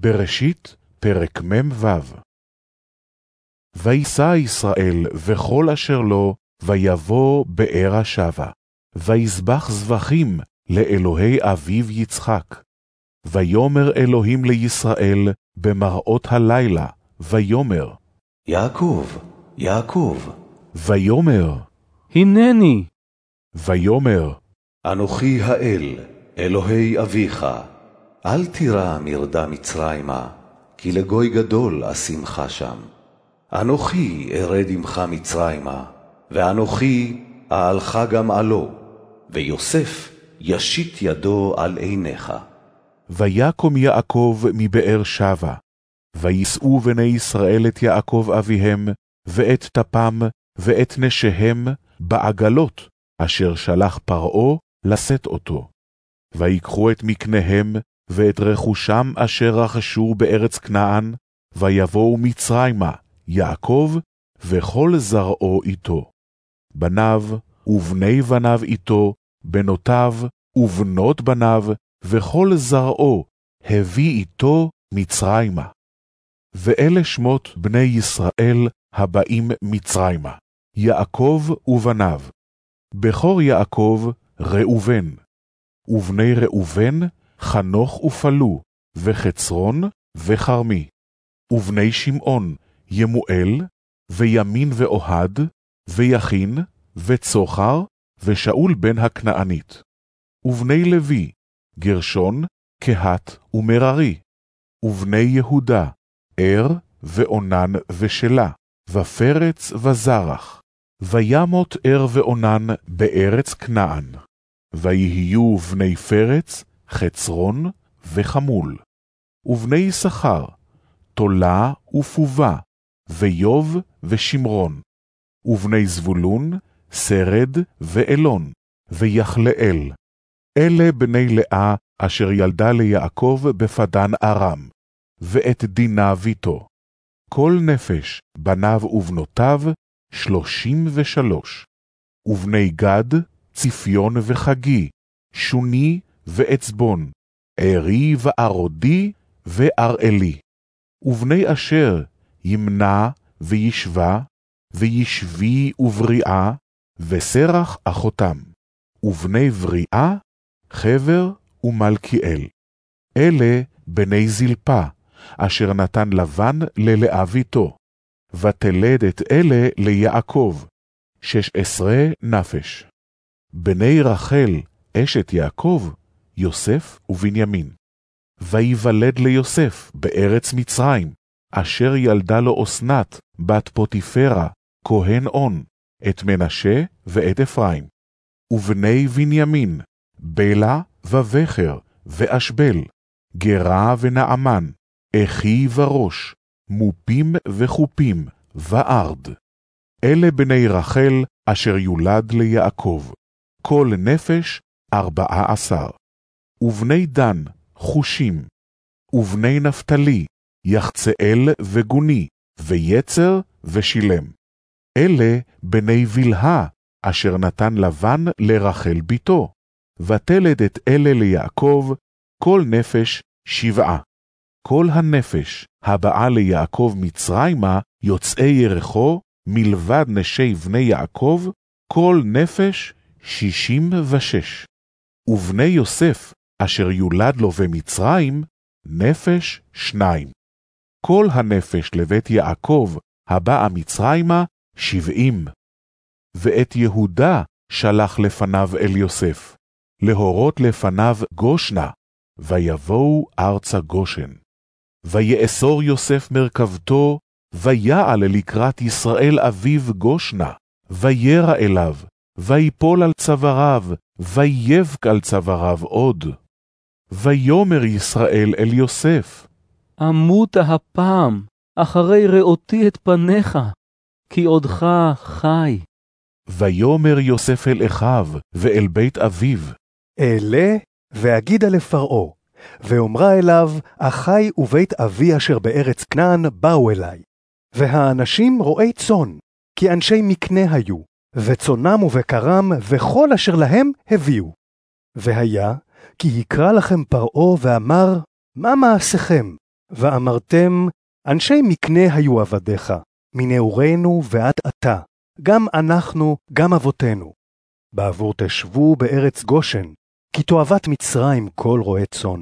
בראשית, פרק מ"ו. ויסע ישראל וכל אשר לו, ויבוא באר השבה, ויזבח זבחים לאלוהי אביו יצחק. ויאמר אלוהים לישראל במראות הלילה, ויאמר, יעקב, יעקב, ויאמר, הנני, ויאמר, אנוכי האל, אלוהי אביך. אל תירא מרדה מצרימה, כי לגוי גדול אשימך שם. אנוכי ארד עמך מצרימה, ואנוכי אעלך גם עלו, ויוסף ישית ידו על עיניך. ויקום יעקב מבאר שבה, ויישאו בני ישראל את יעקב אביהם, ואת טפם, ואת נשיהם, בעגלות, אשר שלח פרעה לשאת אותו. ויקחו את מקניהם, ואת רכושם אשר רכשו בארץ כנען, ויבואו מצרימה, יעקב, וכל זרעו איתו. בניו ובני בניו איתו, בנותיו ובנות בניו, וכל זרעו, הביא איתו מצרימה. ואלה שמות בני ישראל הבאים מצרימה, יעקב ובניו. בכור יעקב ראובן, ובני ראובן חנוך ופלו, וחצרון וכרמי. ובני שמעון ימואל, וימין ואוהד, ויכין, וצוחר, ושאול בן הכנענית. ובני לוי, גרשון, קהת ומררי. ובני יהודה, ער, ואונן ושלה, ופרץ וזרח. וימות ער ואונן בארץ כנען. ויהיו בני פרץ, חצרון וחמול. ובני יששכר, תולה ופובה, ויוב ושמרון. ובני זבולון, סרד ואלון, ויחלאל. אלה בני לאה אשר ילדה ליעקב בפדן ארם, ואת דינה ביתו. כל נפש, בניו ובנותיו, שלושים ושלוש. ובני גד, צפיון וחגי, שוני ועצבון, ערי וערודי ואראלי. ובני אשר ימנע וישבה, וישבי ובריאה, וסרח אחותם. ובני בריאה, חבר ומלכיאל. אלה בני זלפה, אשר נתן לבן ללאה ביתו. ותלד את אלה ליעקב, שש עשרה נפש. בני רחל, אשת יעקב, יוסף ובנימין. ויוולד ליוסף בארץ מצרים, אשר ילדה לו אסנת, בת פוטיפרה, כהן און, את מנשה ואת אפרים. ובני בנימין, בלה ובכר, ואשבל, גרה ונעמן, אחי וראש, מופים וחופים, וארד. אלה בני רחל אשר יולד ליעקב, כל נפש ארבעה עשר. ובני דן, חושים. ובני נפתלי, יחצאל וגוני, ויצר ושילם. אלה בני בלהה, אשר נתן לבן לרחל ביתו. ותלד את אלה ליעקב, כל נפש שבעה. כל הנפש הבאה ליעקב מצרימה, יוצאי ירחו, מלבד נשי בני יעקב, כל נפש שישים ושש. ובני יוסף, אשר יולד לו במצרים, נפש שניים. כל הנפש לבית יעקב, הבאה מצרימה, שבעים. ואת יהודה שלח לפניו אל יוסף, להורות לפניו גושנה, ויבואו ארצה גושן. ויאסור יוסף מרכבתו, ויעל לקראת ישראל אביו גושנה, וירא אליו, ויפול על צוואריו, ויבק על צוואריו עוד. ויאמר ישראל אל יוסף, אמות הפעם, אחרי ראותי את פניך, כי עודך חי. ויאמר יוסף אל אחיו ואל בית אביו, אעלה ואגידה לפרעה, ואומרה אליו, אחי ובית אבי אשר בארץ כנען באו אלי. והאנשים רועי צאן, כי אנשי מקנה היו, וצונם ובקרם, וכל אשר להם הביאו. והיה, כי יקרא לכם פרעה ואמר, מה מעשיכם? ואמרתם, אנשי מקנה היו עבדיך, מנעורינו ועד עתה, גם אנחנו, גם אבותינו. בעבור תשבו בארץ גושן, כי תועבת מצרים כל רועה צאן.